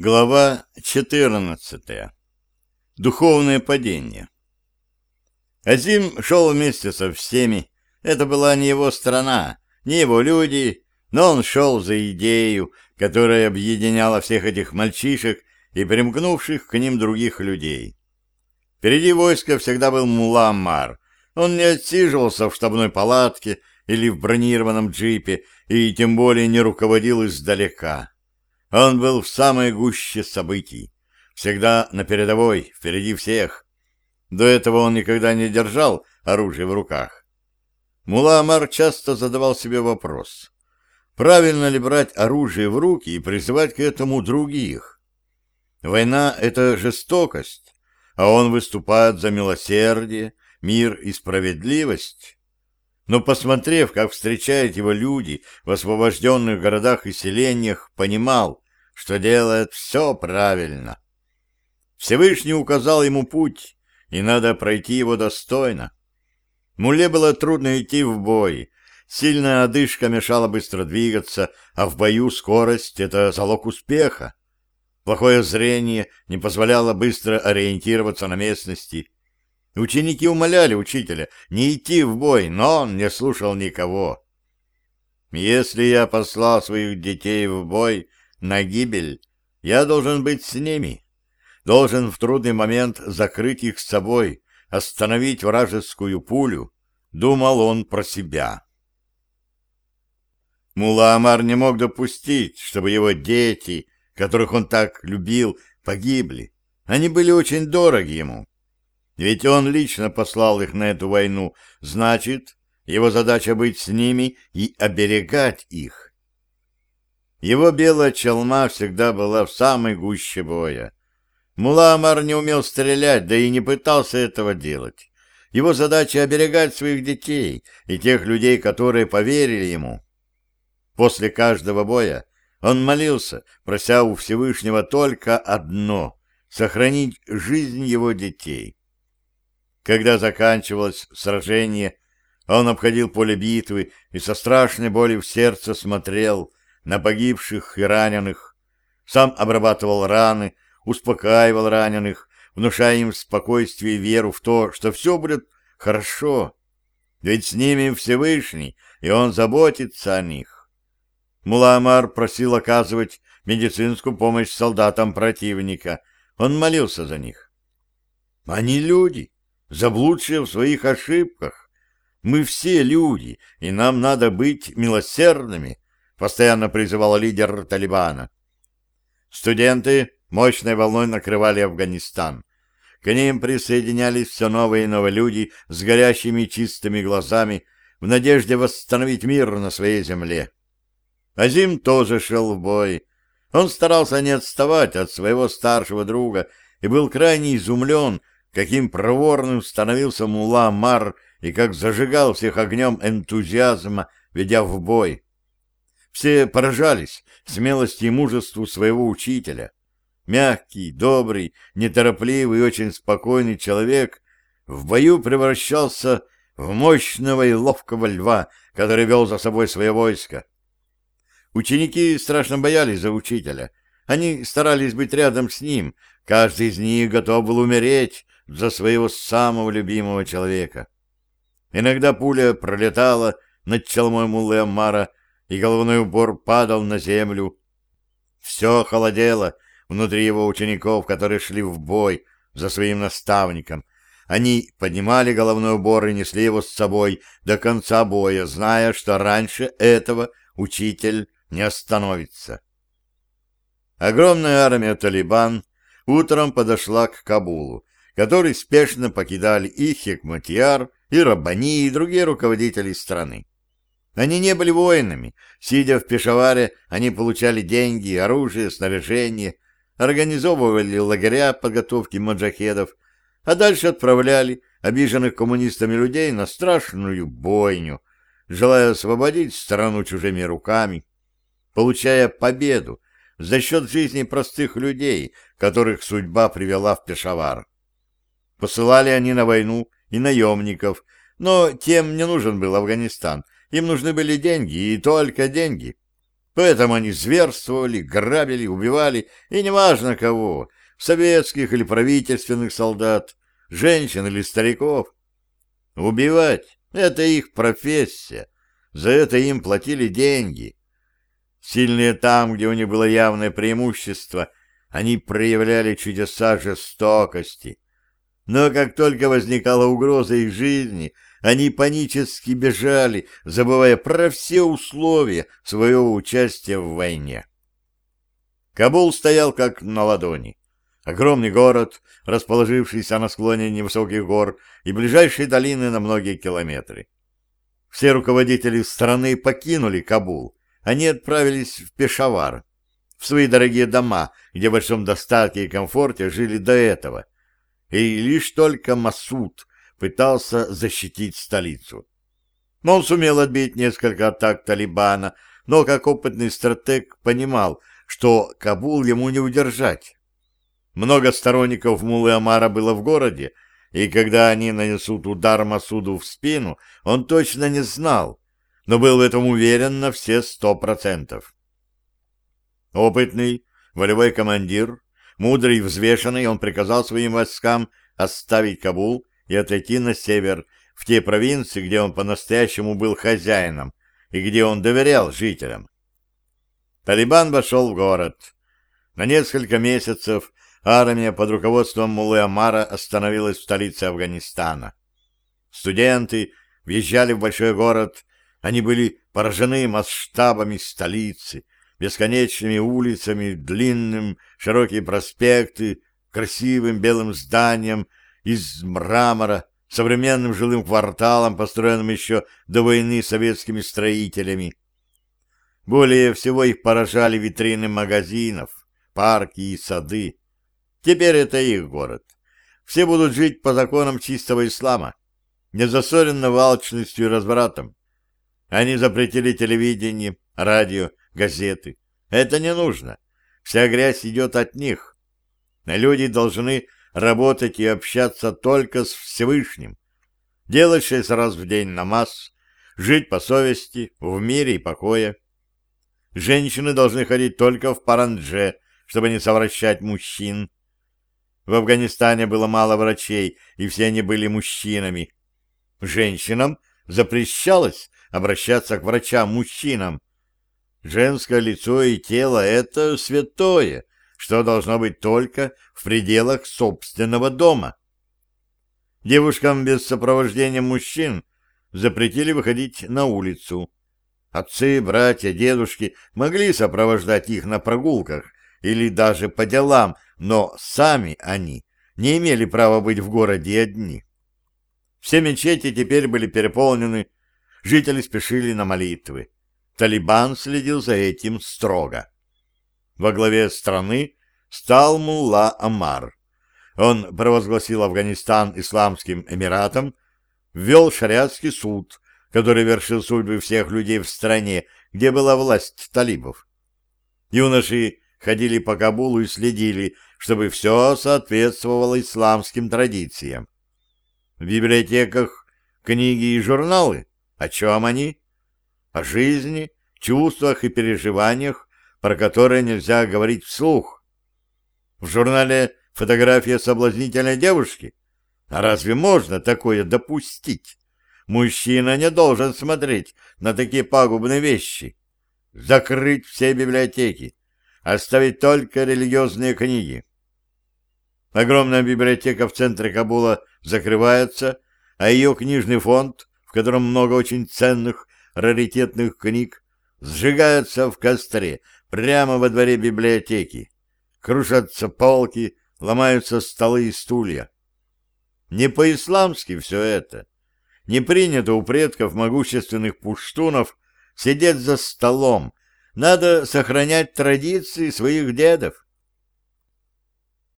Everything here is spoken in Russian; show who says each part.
Speaker 1: Глава 14. Духовное падение. Азим шел вместе со всеми. Это была не его страна, не его люди, но он шел за идею, которая объединяла всех этих мальчишек и примкнувших к ним других людей. Впереди войска всегда был Мула Амар. Он не отсиживался в штабной палатке или в бронированном джипе и тем более не руководил издалека. Он был в самой гуще событий, всегда на передовой, впереди всех. До этого он никогда не держал оружие в руках. Мула Амар часто задавал себе вопрос, правильно ли брать оружие в руки и призывать к этому других. Война — это жестокость, а он выступает за милосердие, мир и справедливость. Но, посмотрев, как встречают его люди в освобожденных городах и селениях, понимал, что делает все правильно. Всевышний указал ему путь, и надо пройти его достойно. Муле было трудно идти в бой. Сильная одышка мешала быстро двигаться, а в бою скорость — это залог успеха. Плохое зрение не позволяло быстро ориентироваться на местности — Ученики умоляли учителя не идти в бой, но он не слушал никого. «Если я послал своих детей в бой на гибель, я должен быть с ними, должен в трудный момент закрыть их с собой, остановить вражескую пулю», — думал он про себя. Мула Амар не мог допустить, чтобы его дети, которых он так любил, погибли. Они были очень дороги ему. Ведь он лично послал их на эту войну, значит, его задача быть с ними и оберегать их. Его белая челма всегда была в самой гуще боя. Муламар не умел стрелять, да и не пытался этого делать. Его задача — оберегать своих детей и тех людей, которые поверили ему. После каждого боя он молился, прося у Всевышнего только одно — сохранить жизнь его детей. Когда заканчивалось сражение, он обходил поле битвы и со страшной болью в сердце смотрел на погибших и раненых, сам обрабатывал раны, успокаивал раненых, внушая им спокойствие и веру в то, что все будет хорошо, ведь с ними Всевышний, и он заботится о них. Муламар просил оказывать медицинскую помощь солдатам противника, он молился за них. Они люди, заблудшие в своих ошибках. Мы все люди, и нам надо быть милосердными, постоянно призывал лидер Талибана. Студенты мощной волной накрывали Афганистан. К ним присоединялись все новые и новые люди с горящими чистыми глазами в надежде восстановить мир на своей земле. Азим тоже шел в бой. Он старался не отставать от своего старшего друга и был крайне изумлен, каким проворным становился мула Мар и как зажигал всех огнем энтузиазма, ведя в бой. Все поражались смелости и мужеству своего учителя. Мягкий, добрый, неторопливый и очень спокойный человек в бою превращался в мощного и ловкого льва, который вел за собой свое войско. Ученики страшно боялись за учителя. Они старались быть рядом с ним. Каждый из них готов был умереть, за своего самого любимого человека. Иногда пуля пролетала над челмой Мулы Аммара, и головной убор падал на землю. Все холодело внутри его учеников, которые шли в бой за своим наставником. Они поднимали головной убор и несли его с собой до конца боя, зная, что раньше этого учитель не остановится. Огромная армия талибан утром подошла к Кабулу, который спешно покидали и Хекматьяр, и Раббани, и другие руководители страны. Они не были воинами. Сидя в Пешаваре, они получали деньги, оружие, снаряжение, организовывали лагеря подготовки маджахедов, а дальше отправляли обиженных коммунистами людей на страшную бойню, желая освободить страну чужими руками, получая победу за счет жизни простых людей, которых судьба привела в Пешавар. Посылали они на войну и наемников, но тем не нужен был Афганистан. Им нужны были деньги, и только деньги. Поэтому они зверствовали, грабили, убивали, и неважно кого, советских или правительственных солдат, женщин или стариков. Убивать — это их профессия, за это им платили деньги. Сильные там, где у них было явное преимущество, они проявляли чудеса жестокости. Но как только возникала угроза их жизни, они панически бежали, забывая про все условия своего участия в войне. Кабул стоял как на ладони. Огромный город, расположившийся на склоне невысоких гор и ближайшей долины на многие километры. Все руководители страны покинули Кабул. Они отправились в Пешавар, в свои дорогие дома, где в большом достатке и комфорте жили до этого. И лишь только Масуд пытался защитить столицу. Он сумел отбить несколько атак Талибана, но как опытный стратег понимал, что Кабул ему не удержать. Много сторонников Мулы Амара было в городе, и когда они нанесут удар Масуду в спину, он точно не знал, но был в этом уверен на все сто процентов. Опытный, волевой командир, мудрый и взвешенный, он приказал своим войскам оставить Кабул и отойти на север, в те провинции, где он по-настоящему был хозяином и где он доверял жителям. Талибан вошел в город. На несколько месяцев армия под руководством Мулы Амара остановилась в столице Афганистана. Студенты въезжали в большой город, они были поражены масштабами столицы, бесконечными улицами, длинным, широкие проспекты, красивым белым зданием из мрамора, современным жилым кварталом, построенным еще до войны советскими строителями. Более всего их поражали витрины магазинов, парки и сады. Теперь это их город. Все будут жить по законам чистого ислама, не засоренно алчностью и развратом. Они запретили телевидение, радио, газеты. Это не нужно. Вся грязь идет от них. Люди должны работать и общаться только с Всевышним, делать шесть раз в день намаз, жить по совести, в мире и покое. Женщины должны ходить только в парандже, чтобы не совращать мужчин. В Афганистане было мало врачей, и все они были мужчинами. Женщинам запрещалось обращаться к врачам-мужчинам. Женское лицо и тело — это святое, что должно быть только в пределах собственного дома. Девушкам без сопровождения мужчин запретили выходить на улицу. Отцы, братья, дедушки могли сопровождать их на прогулках или даже по делам, но сами они не имели права быть в городе одни. Все мечети теперь были переполнены, жители спешили на молитвы. Талибан следил за этим строго. Во главе страны стал Мулла Амар. Он провозгласил Афганистан Исламским Эмиратом, ввел шариатский суд, который вершил судьбы всех людей в стране, где была власть талибов. Юноши ходили по Кабулу и следили, чтобы все соответствовало исламским традициям. В библиотеках книги и журналы. О чем они? О жизни, чувствах и переживаниях, про которые нельзя говорить вслух. В журнале фотография соблазнительной девушки. А разве можно такое допустить? Мужчина не должен смотреть на такие пагубные вещи. Закрыть все библиотеки, оставить только религиозные книги. Огромная библиотека в центре Кабула закрывается, а ее книжный фонд, в котором много очень ценных, раритетных книг, сжигается в костре прямо во дворе библиотеки. Крушатся полки, ломаются столы и стулья. Не по-исламски все это. Не принято у предков могущественных пуштунов сидеть за столом. Надо сохранять традиции своих дедов.